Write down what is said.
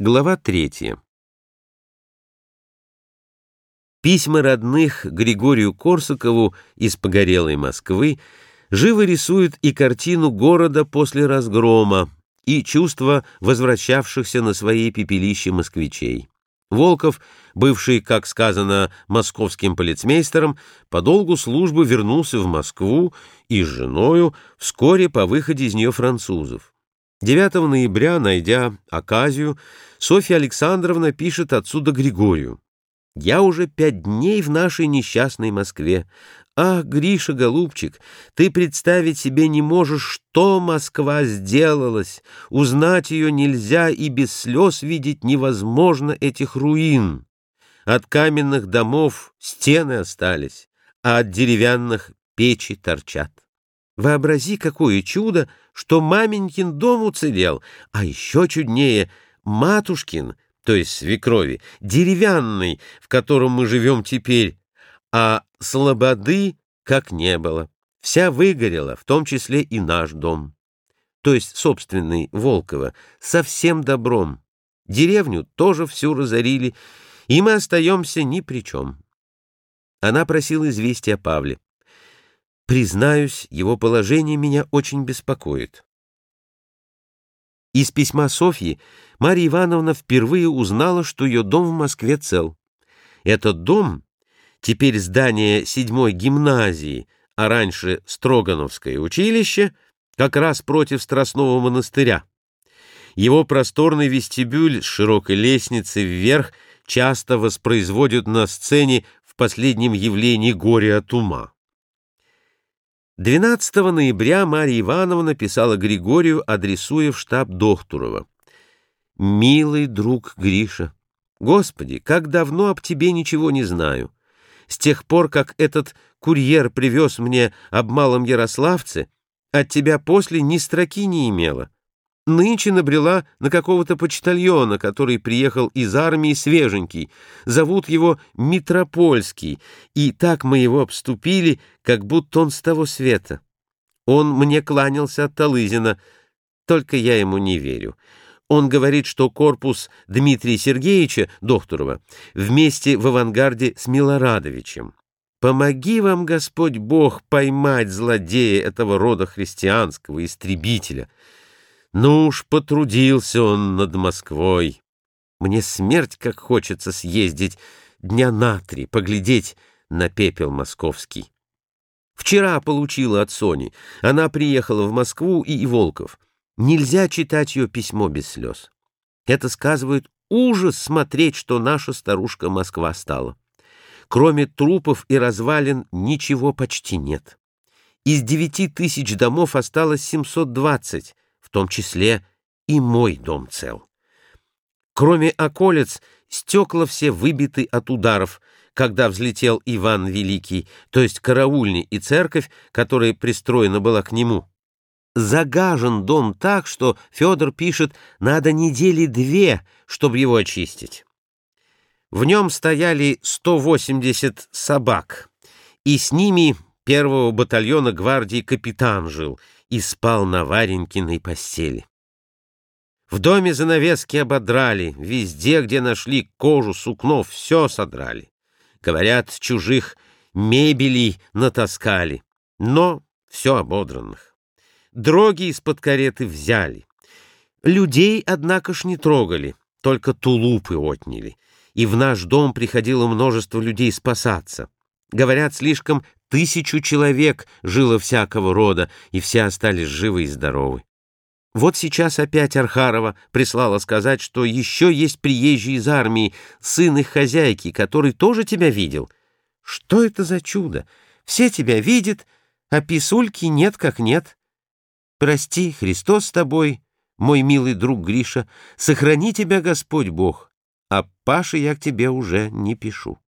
Глава третья. Письма родных Григорию Корсакову из погорелой Москвы живо рисуют и картину города после разгрома, и чувства возвращавшихся на свои пепелища москвичей. Волков, бывший, как сказано, московским полицмейстером, по долгу службы вернулся в Москву и с женою вскоре по выходе из нее французов. 9 ноября, найдя оказию, Софья Александровна пишет отсюда Григорию. «Я уже пять дней в нашей несчастной Москве. Ах, Гриша, голубчик, ты представить себе не можешь, что Москва сделалась. Узнать ее нельзя, и без слез видеть невозможно этих руин. От каменных домов стены остались, а от деревянных печи торчат. Вообрази, какое чудо, что маменькин дом уцелел, а еще чуднее матушкин, то есть свекрови, деревянный, в котором мы живем теперь, а слободы как не было. Вся выгорела, в том числе и наш дом. То есть собственный Волково, со всем добром. Деревню тоже всю разорили, и мы остаемся ни при чем. Она просила известия Павле. Признаюсь, его положение меня очень беспокоит. Из письма Софьи Марья Ивановна впервые узнала, что ее дом в Москве цел. Этот дом, теперь здание седьмой гимназии, а раньше Строгановское училище, как раз против Страстного монастыря. Его просторный вестибюль с широкой лестницей вверх часто воспроизводят на сцене в последнем явлении «Горе от ума». 12 ноября Марья Ивановна писала Григорию, адресуя в штаб Дохтурова. «Милый друг Гриша, Господи, как давно об тебе ничего не знаю. С тех пор, как этот курьер привез мне об малом Ярославце, от тебя после ни строки не имела. Нынче набрела на какого-то почтальона, который приехал из армии свеженький. Зовут его Митропольский, и так мы его обступили, как будто он с того света. Он мне кланялся от Талызина, только я ему не верю. Он говорит, что корпус Дмитрия Сергеевича Докторова вместе в авангарде с Милорадовичем. Помоги вам, Господь Бог, поймать злодея этого рода христианского истребителя — ну уж потрудился он над Москвой. Мне смерть как хочется съездить дня на три, поглядеть на пепел московский. Вчера получила от Сони. Она приехала в Москву и Волков. Нельзя читать ее письмо без слез. Это сказывает ужас смотреть, что наша старушка Москва стала. Кроме трупов и развалин ничего почти нет. Из девяти тысяч домов осталось семьсот двадцать в том числе и мой дом цел. Кроме околец, стекла все выбиты от ударов, когда взлетел Иван Великий, то есть караульни и церковь, которая пристроена была к нему. Загажен дом так, что Федор пишет, надо недели две, чтобы его очистить. В нем стояли 180 собак, и с ними первого батальона гвардии капитан жил — и спал на Варенькиной постели. В доме занавески ободрали, везде, где нашли кожу, сукно, все содрали. Говорят, чужих мебелей натаскали, но все ободранных. Дроги из-под кареты взяли. Людей, однако ж, не трогали, только тулупы отняли. И в наш дом приходило множество людей спасаться. Говорят, слишком тысячу человек жило всякого рода, и все остались живы и здоровы. Вот сейчас опять Архарова прислала сказать, что еще есть приезжий из армии, сын их хозяйки, который тоже тебя видел. Что это за чудо? Все тебя видят, а писульки нет как нет. Прости, Христос с тобой, мой милый друг Гриша, сохрани тебя Господь Бог, а Паше я к тебе уже не пишу.